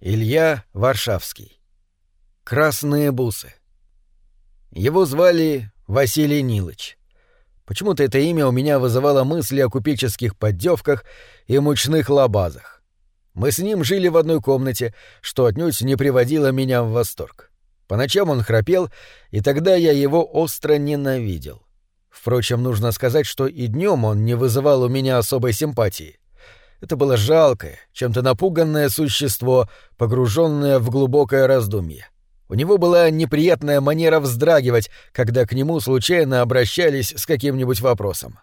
Илья Варшавский. Красные бусы. Его звали Василий Нилыч. Почему-то это имя у меня вызывало мысли о купеческих поддевках и мучных лабазах. Мы с ним жили в одной комнате, что отнюдь не приводило меня в восторг. По ночам он храпел, и тогда я его остро ненавидел. Впрочем, нужно сказать, что и днем он не вызывал у меня особой симпатии. Это было жалкое, чем-то напуганное существо, погруженное в глубокое раздумье. У него была неприятная манера вздрагивать, когда к нему случайно обращались с каким-нибудь вопросом.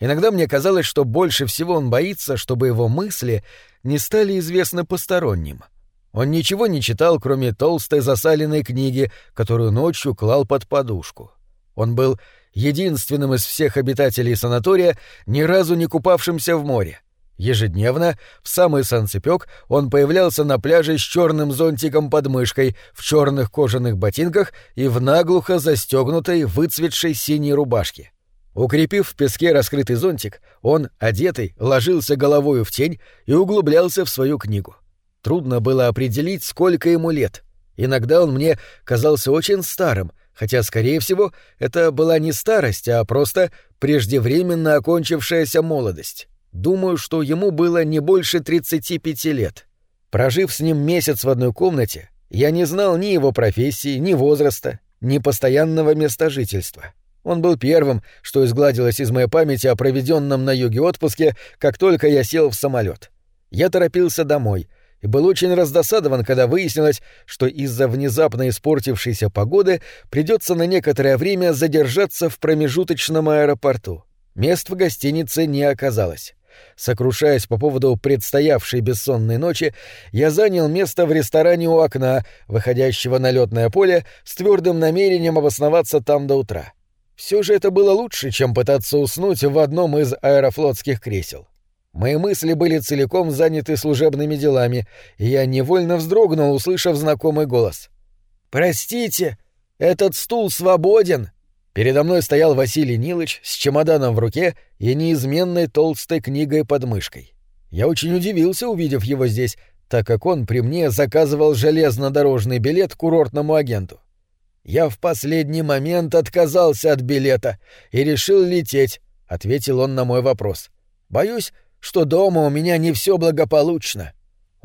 Иногда мне казалось, что больше всего он боится, чтобы его мысли не стали известны посторонним. Он ничего не читал, кроме толстой засаленной книги, которую ночью клал под подушку. Он был единственным из всех обитателей санатория, ни разу не купавшимся в море. Ежедневно, в самый санцепёк, он появлялся на пляже с черным зонтиком под мышкой, в черных кожаных ботинках и в наглухо застегнутой, выцветшей синей рубашке. Укрепив в песке раскрытый зонтик, он, одетый, ложился головою в тень и углублялся в свою книгу. Трудно было определить, сколько ему лет. Иногда он мне казался очень старым, хотя, скорее всего, это была не старость, а просто преждевременно окончившаяся молодость. Думаю, что ему было не больше 35 лет. Прожив с ним месяц в одной комнате, я не знал ни его профессии, ни возраста, ни постоянного места жительства. Он был первым, что изгладилось из моей памяти о проведенном на юге отпуске, как только я сел в самолет. Я торопился домой и был очень раздосадован, когда выяснилось, что из-за внезапно испортившейся погоды придется на некоторое время задержаться в промежуточном аэропорту. Мест в гостинице не оказалось. Сокрушаясь по поводу предстоявшей бессонной ночи, я занял место в ресторане у окна, выходящего на летное поле, с твердым намерением обосноваться там до утра. Все же это было лучше, чем пытаться уснуть в одном из аэрофлотских кресел. Мои мысли были целиком заняты служебными делами, и я невольно вздрогнул, услышав знакомый голос. «Простите, этот стул свободен!» Передо мной стоял Василий Нилыч с чемоданом в руке и неизменной толстой книгой под мышкой. Я очень удивился, увидев его здесь, так как он при мне заказывал железнодорожный билет курортному агенту. «Я в последний момент отказался от билета и решил лететь», — ответил он на мой вопрос. «Боюсь, что дома у меня не все благополучно.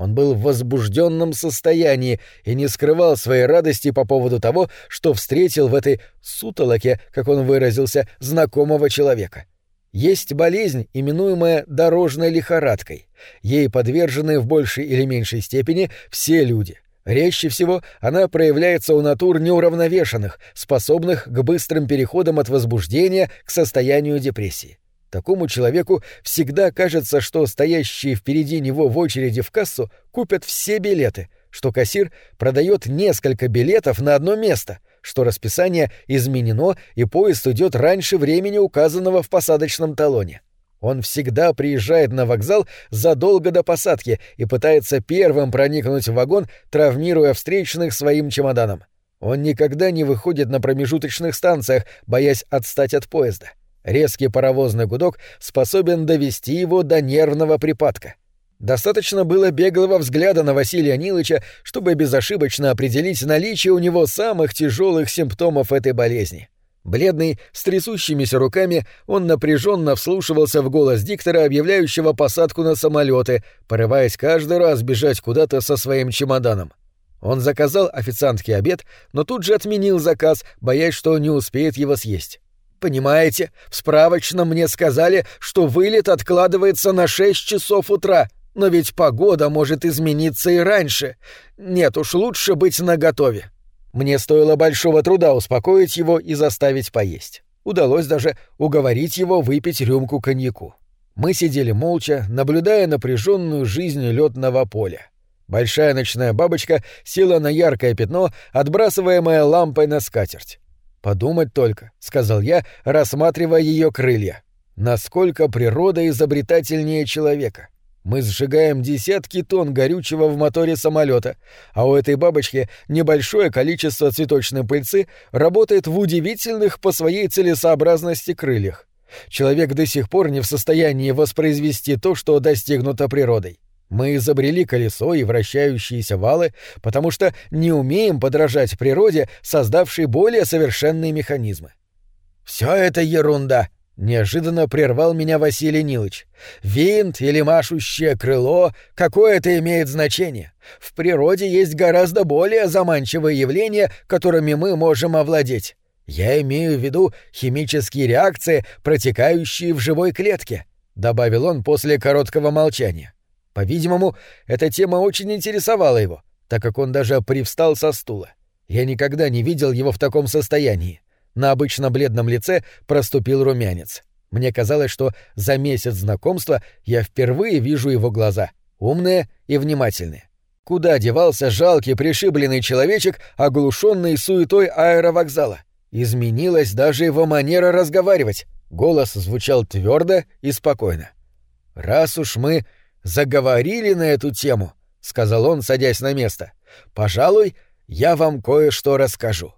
Он был в возбужденном состоянии и не скрывал своей радости по поводу того, что встретил в этой сутолоке, как он выразился, знакомого человека. Есть болезнь, именуемая дорожной лихорадкой. Ей подвержены в большей или меньшей степени все люди. Резче всего она проявляется у натур неуравновешенных, способных к быстрым переходам от возбуждения к состоянию депрессии. Такому человеку всегда кажется, что стоящие впереди него в очереди в кассу купят все билеты, что кассир продает несколько билетов на одно место, что расписание изменено и поезд идет раньше времени, указанного в посадочном талоне. Он всегда приезжает на вокзал задолго до посадки и пытается первым проникнуть в вагон, травмируя встречных своим чемоданом. Он никогда не выходит на промежуточных станциях, боясь отстать от поезда. — Резкий паровозный гудок способен довести его до нервного припадка. Достаточно было беглого взгляда на Василия Нилыча, чтобы безошибочно определить наличие у него самых тяжелых симптомов этой болезни. Бледный, с трясущимися руками, он напряженно вслушивался в голос диктора, объявляющего посадку на самолеты, порываясь каждый раз бежать куда-то со своим чемоданом. Он заказал официантский обед, но тут же отменил заказ, боясь, что не успеет его съесть. Понимаете, в справочном мне сказали, что вылет откладывается на шесть часов утра, но ведь погода может измениться и раньше. Нет уж, лучше быть наготове. Мне стоило большого труда успокоить его и заставить поесть. Удалось даже уговорить его выпить рюмку коньяку. Мы сидели молча, наблюдая напряженную жизнь летного поля. Большая ночная бабочка села на яркое пятно, отбрасываемое лампой на скатерть. «Подумать только», — сказал я, рассматривая ее крылья. «Насколько природа изобретательнее человека. Мы сжигаем десятки тонн горючего в моторе самолета, а у этой бабочки небольшое количество цветочной пыльцы работает в удивительных по своей целесообразности крыльях. Человек до сих пор не в состоянии воспроизвести то, что достигнуто природой. Мы изобрели колесо и вращающиеся валы, потому что не умеем подражать природе, создавшей более совершенные механизмы. Все это ерунда, неожиданно прервал меня Василий Нилыч. Винт или машущее крыло, какое это имеет значение? В природе есть гораздо более заманчивые явления, которыми мы можем овладеть. Я имею в виду химические реакции, протекающие в живой клетке, добавил он после короткого молчания. По-видимому, эта тема очень интересовала его, так как он даже привстал со стула. Я никогда не видел его в таком состоянии. На обычно бледном лице проступил румянец. Мне казалось, что за месяц знакомства я впервые вижу его глаза, умные и внимательные. Куда девался жалкий пришибленный человечек, оглушенный суетой аэровокзала? Изменилась даже его манера разговаривать. Голос звучал твердо и спокойно. «Раз уж мы заговорили на эту тему», — сказал он, садясь на место, — «пожалуй, я вам кое-что расскажу.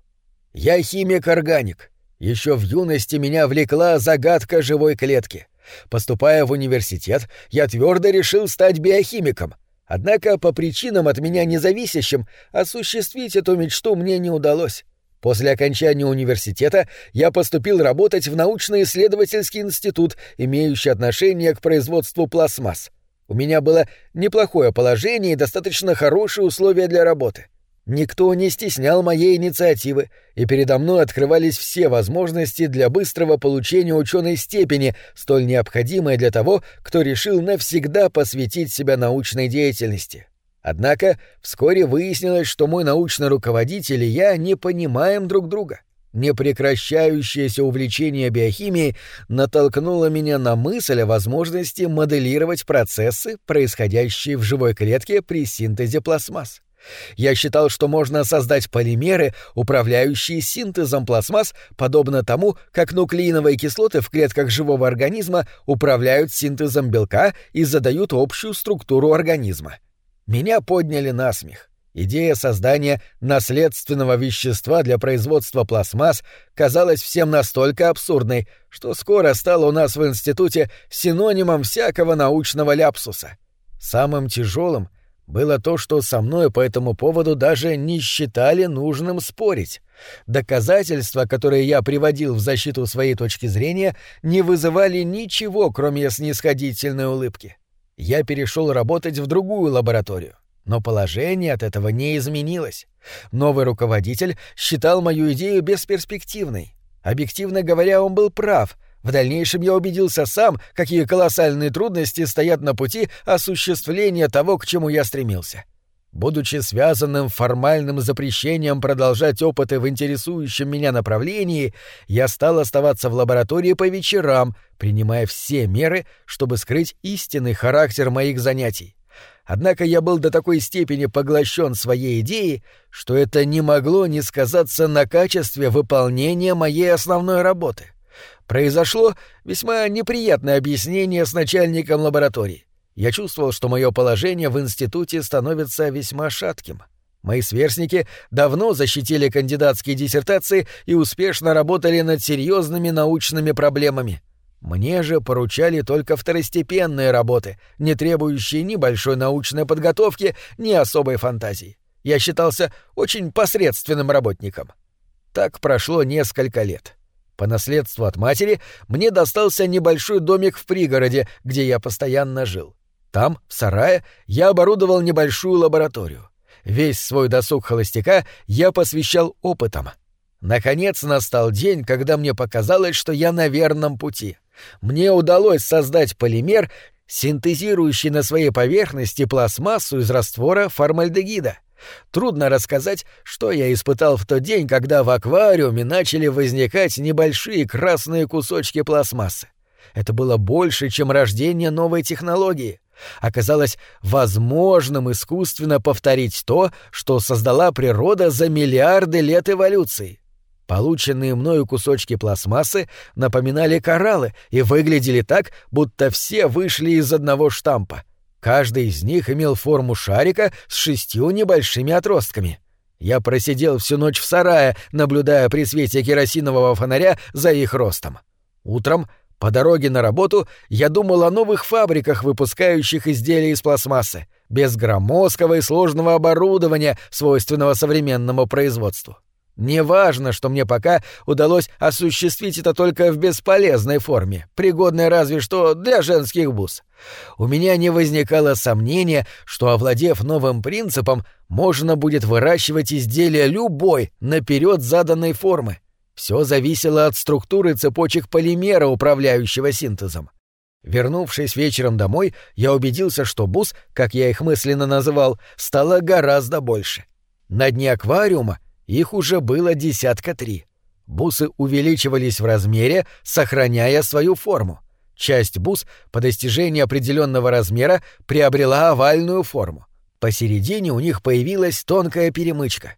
Я химик-органик. Еще в юности меня влекла загадка живой клетки. Поступая в университет, я твердо решил стать биохимиком. Однако по причинам от меня независящим осуществить эту мечту мне не удалось. После окончания университета я поступил работать в научно-исследовательский институт, имеющий отношение к производству пластмасс. У меня было неплохое положение и достаточно хорошие условия для работы. Никто не стеснял моей инициативы, и передо мной открывались все возможности для быстрого получения ученой степени, столь необходимой для того, кто решил навсегда посвятить себя научной деятельности. Однако вскоре выяснилось, что мой научный руководитель и я не понимаем друг друга. Непрекращающееся увлечение биохимией натолкнуло меня на мысль о возможности моделировать процессы, происходящие в живой клетке при синтезе пластмасс. Я считал, что можно создать полимеры, управляющие синтезом пластмасс, подобно тому, как нуклеиновые кислоты в клетках живого организма управляют синтезом белка и задают общую структуру организма. Меня подняли на смех. Идея создания наследственного вещества для производства пластмасс казалась всем настолько абсурдной, что скоро стала у нас в институте синонимом всякого научного ляпсуса. Самым тяжелым было то, что со мной по этому поводу даже не считали нужным спорить. Доказательства, которые я приводил в защиту своей точки зрения, не вызывали ничего, кроме снисходительной улыбки я перешел работать в другую лабораторию. Но положение от этого не изменилось. Новый руководитель считал мою идею бесперспективной. Объективно говоря, он был прав. В дальнейшем я убедился сам, какие колоссальные трудности стоят на пути осуществления того, к чему я стремился. Будучи связанным формальным запрещением продолжать опыты в интересующем меня направлении, я стал оставаться в лаборатории по вечерам, принимая все меры, чтобы скрыть истинный характер моих занятий. Однако я был до такой степени поглощен своей идеей, что это не могло не сказаться на качестве выполнения моей основной работы. Произошло весьма неприятное объяснение с начальником лаборатории. Я чувствовал, что мое положение в институте становится весьма шатким. Мои сверстники давно защитили кандидатские диссертации и успешно работали над серьезными научными проблемами. Мне же поручали только второстепенные работы, не требующие ни большой научной подготовки, ни особой фантазии. Я считался очень посредственным работником. Так прошло несколько лет. По наследству от матери мне достался небольшой домик в пригороде, где я постоянно жил. Там, в сарае, я оборудовал небольшую лабораторию. Весь свой досуг холостяка я посвящал опытам. Наконец настал день, когда мне показалось, что я на верном пути. Мне удалось создать полимер, синтезирующий на своей поверхности пластмассу из раствора формальдегида. Трудно рассказать, что я испытал в тот день, когда в аквариуме начали возникать небольшие красные кусочки пластмассы. Это было больше, чем рождение новой технологии оказалось возможным искусственно повторить то, что создала природа за миллиарды лет эволюции. Полученные мною кусочки пластмассы напоминали кораллы и выглядели так, будто все вышли из одного штампа. Каждый из них имел форму шарика с шестью небольшими отростками. Я просидел всю ночь в сарае, наблюдая при свете керосинового фонаря за их ростом. Утром по дороге на работу я думал о новых фабриках, выпускающих изделия из пластмассы, без громоздкого и сложного оборудования, свойственного современному производству. Неважно, что мне пока удалось осуществить это только в бесполезной форме, пригодной разве что для женских бус. У меня не возникало сомнения, что, овладев новым принципом, можно будет выращивать изделия любой, наперед заданной формы. Все зависело от структуры цепочек полимера, управляющего синтезом. Вернувшись вечером домой, я убедился, что бус, как я их мысленно называл, стало гораздо больше. На дне аквариума их уже было десятка три. Бусы увеличивались в размере, сохраняя свою форму. Часть бус по достижении определенного размера приобрела овальную форму. Посередине у них появилась тонкая перемычка.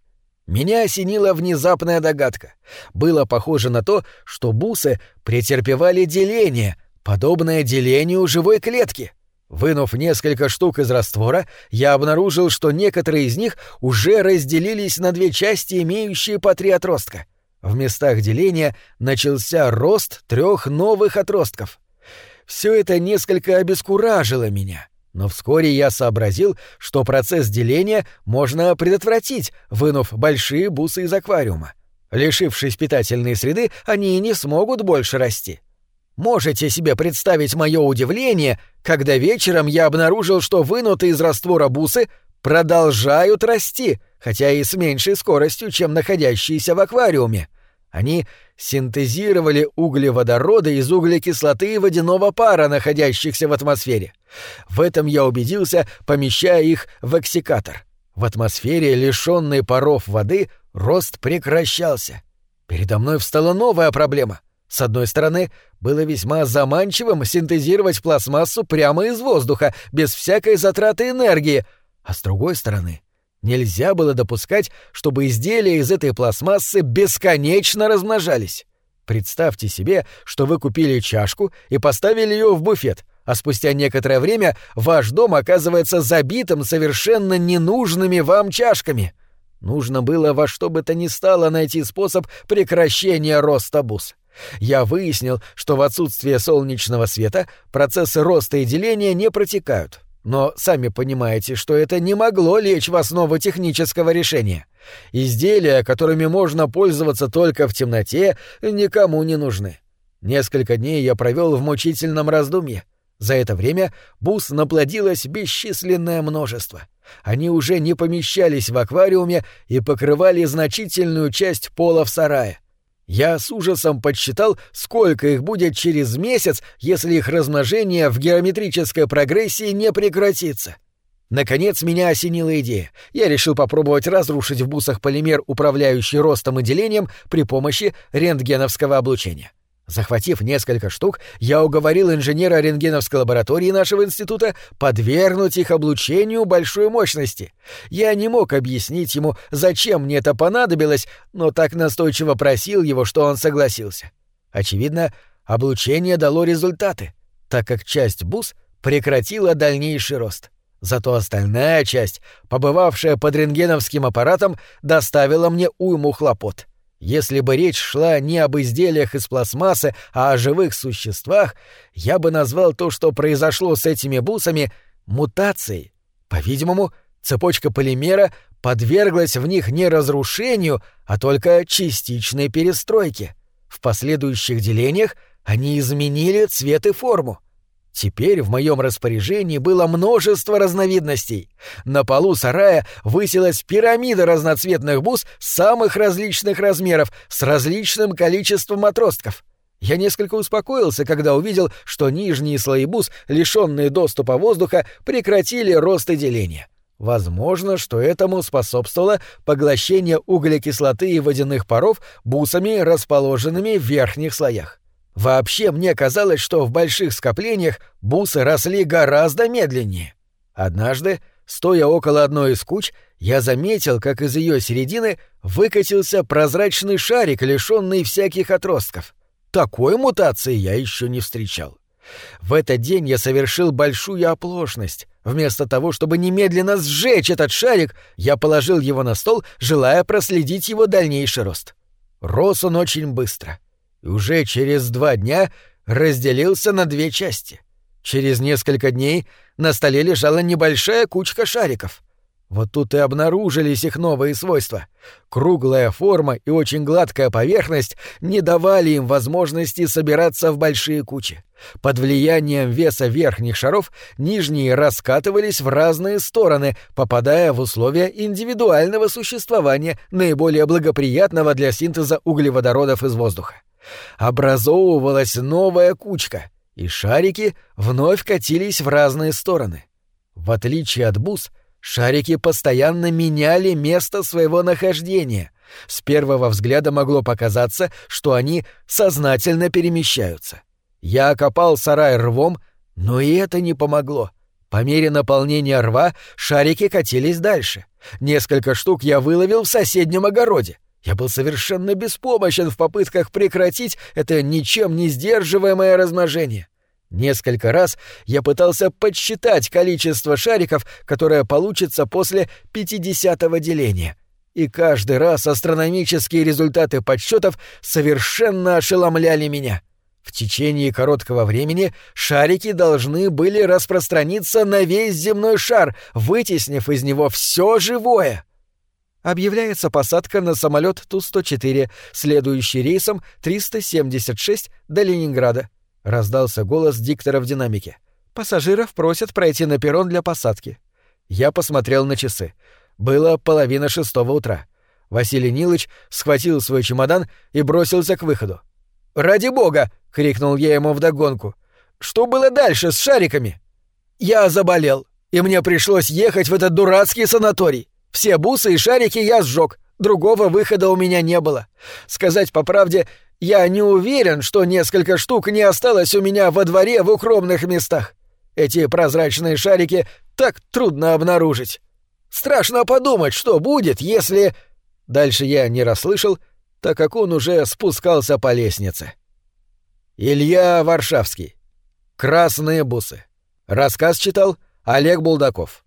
Меня осенила внезапная догадка. Было похоже на то, что бусы претерпевали деление — подобное делению живой клетки. Вынув несколько штук из раствора, я обнаружил, что некоторые из них уже разделились на две части, имеющие по три отростка. В местах деления начался рост трех новых отростков. Все это несколько обескуражило меня, но вскоре я сообразил, что процесс деления можно предотвратить, вынув большие бусы из аквариума. Лишившись питательной среды, они не смогут больше расти. Можете себе представить мое удивление, когда вечером я обнаружил, что вынутые из раствора бусы продолжают расти, хотя и с меньшей скоростью, чем находящиеся в аквариуме. Они синтезировали углеводороды из углекислоты и водяного пара, находящихся в атмосфере. В этом я убедился, помещая их в эксикатор. В атмосфере, лишенной паров воды, рост прекращался. Передо мной встала новая проблема. С одной стороны, было весьма заманчивым синтезировать пластмассу прямо из воздуха, без всякой затраты энергии, а с другой стороны, нельзя было допускать, чтобы изделия из этой пластмассы бесконечно размножались. Представьте себе, что вы купили чашку и поставили ее в буфет, а спустя некоторое время ваш дом оказывается забитым совершенно ненужными вам чашками. Нужно было во что бы то ни стало найти способ прекращения роста бус. Я выяснил, что в отсутствие солнечного света процессы роста и деления не протекают. Но сами понимаете, что это не могло лечь в основу технического решения. Изделия, которыми можно пользоваться только в темноте, никому не нужны. Несколько дней я провел в мучительном раздумье. За это время бус наплодилось бесчисленное множество. Они уже не помещались в аквариуме и покрывали значительную часть пола в сарае. Я с ужасом подсчитал, сколько их будет через месяц, если их размножение в геометрической прогрессии не прекратится. Наконец меня осенила идея. Я решил попробовать разрушить в бусах полимер, управляющий ростом и делением, при помощи рентгеновского облучения. Захватив несколько штук, я уговорил инженера рентгеновской лаборатории нашего института подвергнуть их облучению большой мощности. Я не мог объяснить ему, зачем мне это понадобилось, но так настойчиво просил его, что он согласился. Очевидно, облучение дало результаты, так как часть бус прекратила дальнейший рост. Зато остальная часть, побывавшая под рентгеновским аппаратом, доставила мне уйму хлопот — если бы речь шла не об изделиях из пластмассы, а о живых существах, я бы назвал то, что произошло с этими бусами, мутацией. По-видимому, цепочка полимера подверглась в них не разрушению, а только частичной перестройке. В последующих делениях они изменили цвет и форму. Теперь в моем распоряжении было множество разновидностей. На полу сарая высилась пирамида разноцветных бус самых различных размеров с различным количеством отростков. Я несколько успокоился, когда увидел, что нижние слои бус, лишенные доступа воздуха, прекратили рост и деление. Возможно, что этому способствовало поглощение углекислоты и водяных паров бусами, расположенными в верхних слоях. Вообще мне казалось, что в больших скоплениях бусы росли гораздо медленнее. Однажды, стоя около одной из куч, я заметил, как из ее середины выкатился прозрачный шарик, лишенный всяких отростков. Такой мутации я еще не встречал. В этот день я совершил большую оплошность. Вместо того, чтобы немедленно сжечь этот шарик, я положил его на стол, желая проследить его дальнейший рост. Рос он очень быстро — и уже через два дня разделился на две части. Через несколько дней на столе лежала небольшая кучка шариков. Вот тут и обнаружились их новые свойства. Круглая форма и очень гладкая поверхность не давали им возможности собираться в большие кучи. Под влиянием веса верхних шаров нижние раскатывались в разные стороны, попадая в условия индивидуального существования, наиболее благоприятного для синтеза углеводородов из воздуха. Образовывалась новая кучка, и шарики вновь катились в разные стороны. В отличие от бус, Шарики постоянно меняли место своего нахождения. С первого взгляда могло показаться, что они сознательно перемещаются. Я окопал сарай рвом, но и это не помогло. По мере наполнения рва шарики катились дальше. Несколько штук я выловил в соседнем огороде. Я был совершенно беспомощен в попытках прекратить это ничем не сдерживаемое размножение. Несколько раз я пытался подсчитать количество шариков, которое получится после 50-го деления. И каждый раз астрономические результаты подсчетов совершенно ошеломляли меня. В течение короткого времени шарики должны были распространиться на весь земной шар, вытеснив из него все живое. Объявляется посадка на самолет Ту-104, следующий рейсом 376 до Ленинграда раздался голос диктора в динамике. Пассажиров просят пройти на перрон для посадки. Я посмотрел на часы. Было половина шестого утра. Василий Нилыч схватил свой чемодан и бросился к выходу. «Ради бога!» — крикнул я ему вдогонку. «Что было дальше с шариками?» «Я заболел, и мне пришлось ехать в этот дурацкий санаторий. Все бусы и шарики я сжег, другого выхода у меня не было. Сказать по правде, я не уверен, что несколько штук не осталось у меня во дворе в укромных местах. Эти прозрачные шарики так трудно обнаружить. Страшно подумать, что будет, если... Дальше я не расслышал, так как он уже спускался по лестнице. Илья Варшавский. «Красные бусы». Рассказ читал Олег Булдаков.